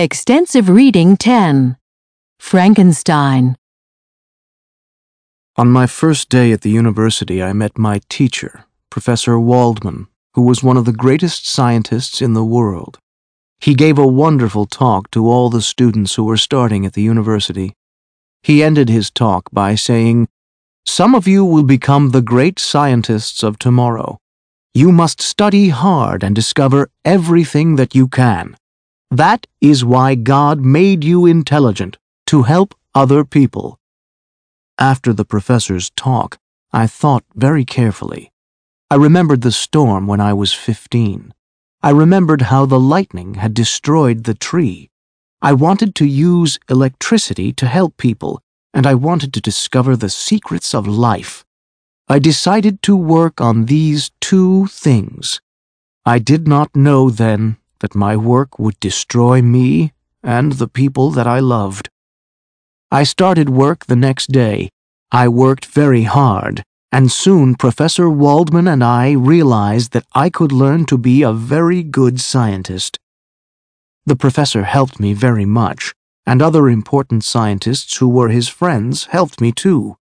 Extensive Reading 10 Frankenstein. On my first day at the university, I met my teacher, Professor Waldman, who was one of the greatest scientists in the world. He gave a wonderful talk to all the students who were starting at the university. He ended his talk by saying, Some of you will become the great scientists of tomorrow. You must study hard and discover everything that you can. That is why God made you intelligent, to help other people. After the professor's talk, I thought very carefully. I remembered the storm when I was fifteen. I remembered how the lightning had destroyed the tree. I wanted to use electricity to help people, and I wanted to discover the secrets of life. I decided to work on these two things. I did not know then that my work would destroy me and the people that I loved. I started work the next day. I worked very hard and soon Professor Waldman and I realized that I could learn to be a very good scientist. The professor helped me very much, and other important scientists who were his friends helped me too.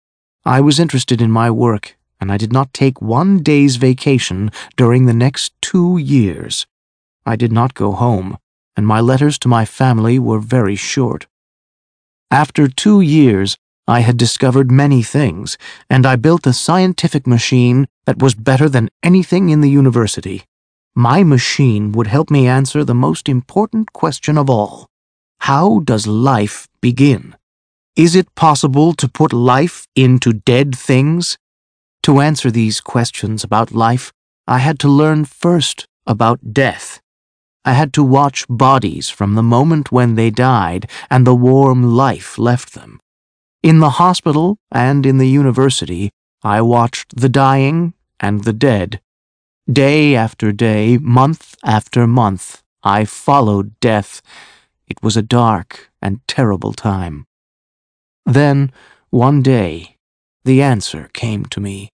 I was interested in my work, and I did not take one day's vacation during the next two years. I did not go home, and my letters to my family were very short. After two years, I had discovered many things, and I built a scientific machine that was better than anything in the university. My machine would help me answer the most important question of all. How does life begin? Is it possible to put life into dead things? To answer these questions about life, I had to learn first about death. I had to watch bodies from the moment when they died and the warm life left them. In the hospital and in the university, I watched the dying and the dead. Day after day, month after month, I followed death. It was a dark and terrible time. Then, one day, the answer came to me.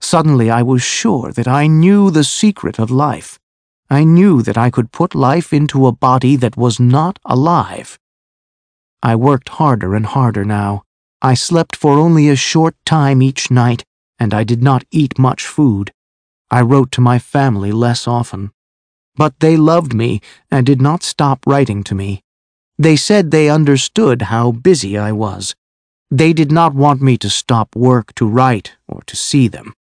Suddenly I was sure that I knew the secret of life. I knew that I could put life into a body that was not alive. I worked harder and harder now. I slept for only a short time each night, and I did not eat much food. I wrote to my family less often. But they loved me and did not stop writing to me. They said they understood how busy I was. They did not want me to stop work to write or to see them.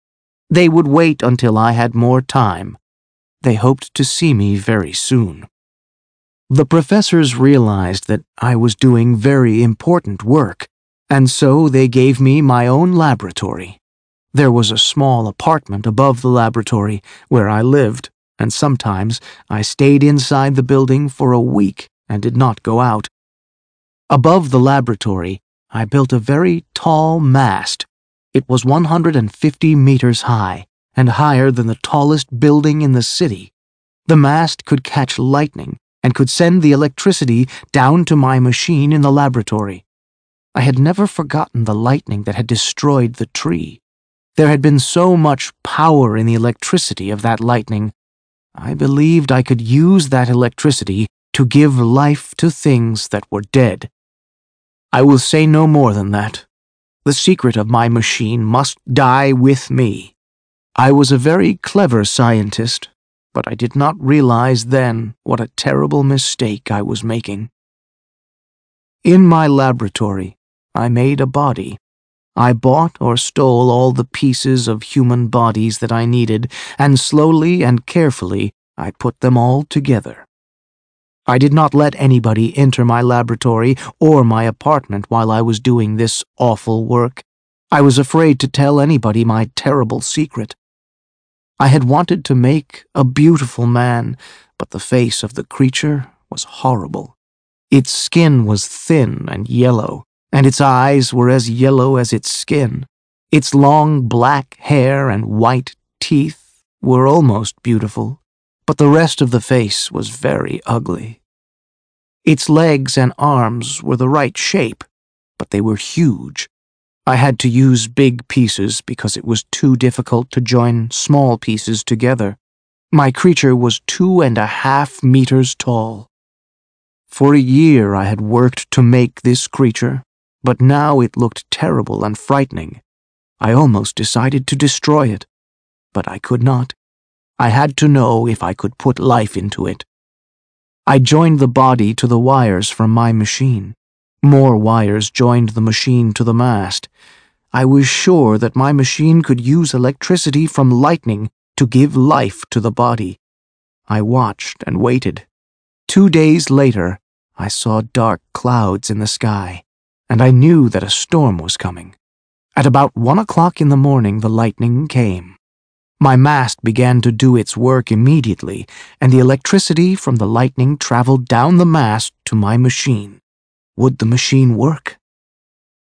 They would wait until I had more time. They hoped to see me very soon. The professors realized that I was doing very important work and so they gave me my own laboratory. There was a small apartment above the laboratory where I lived, and sometimes I stayed inside the building for a week and did not go out. Above the laboratory, I built a very tall mast. It was 150 meters high and higher than the tallest building in the city. The mast could catch lightning and could send the electricity down to my machine in the laboratory. I had never forgotten the lightning that had destroyed the tree. There had been so much power in the electricity of that lightning. I believed I could use that electricity to give life to things that were dead. I will say no more than that. The secret of my machine must die with me. I was a very clever scientist, but I did not realize then what a terrible mistake I was making. In my laboratory, I made a body. I bought or stole all the pieces of human bodies that I needed, and slowly and carefully I put them all together. I did not let anybody enter my laboratory or my apartment while I was doing this awful work. I was afraid to tell anybody my terrible secret. I had wanted to make a beautiful man, but the face of the creature was horrible. Its skin was thin and yellow, and its eyes were as yellow as its skin. Its long black hair and white teeth were almost beautiful, but the rest of the face was very ugly. Its legs and arms were the right shape, but they were huge. I had to use big pieces because it was too difficult to join small pieces together. My creature was two and a half meters tall. For a year I had worked to make this creature, but now it looked terrible and frightening. I almost decided to destroy it, but I could not. I had to know if I could put life into it. I joined the body to the wires from my machine. More wires joined the machine to the mast. I was sure that my machine could use electricity from lightning to give life to the body. I watched and waited. Two days later, I saw dark clouds in the sky, and I knew that a storm was coming. At about one o'clock in the morning, the lightning came. My mast began to do its work immediately, and the electricity from the lightning traveled down the mast to my machine. Would the machine work?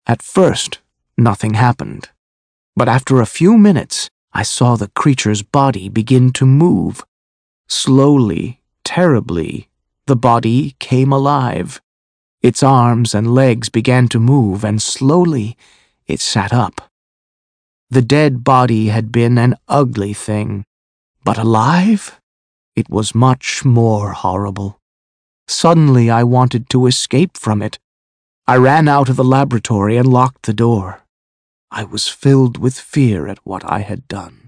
At first, nothing happened. But after a few minutes, I saw the creature's body begin to move. Slowly, terribly, the body came alive. Its arms and legs began to move, and slowly it sat up. The dead body had been an ugly thing, but alive? It was much more horrible. Suddenly I wanted to escape from it. I ran out of the laboratory and locked the door. I was filled with fear at what I had done.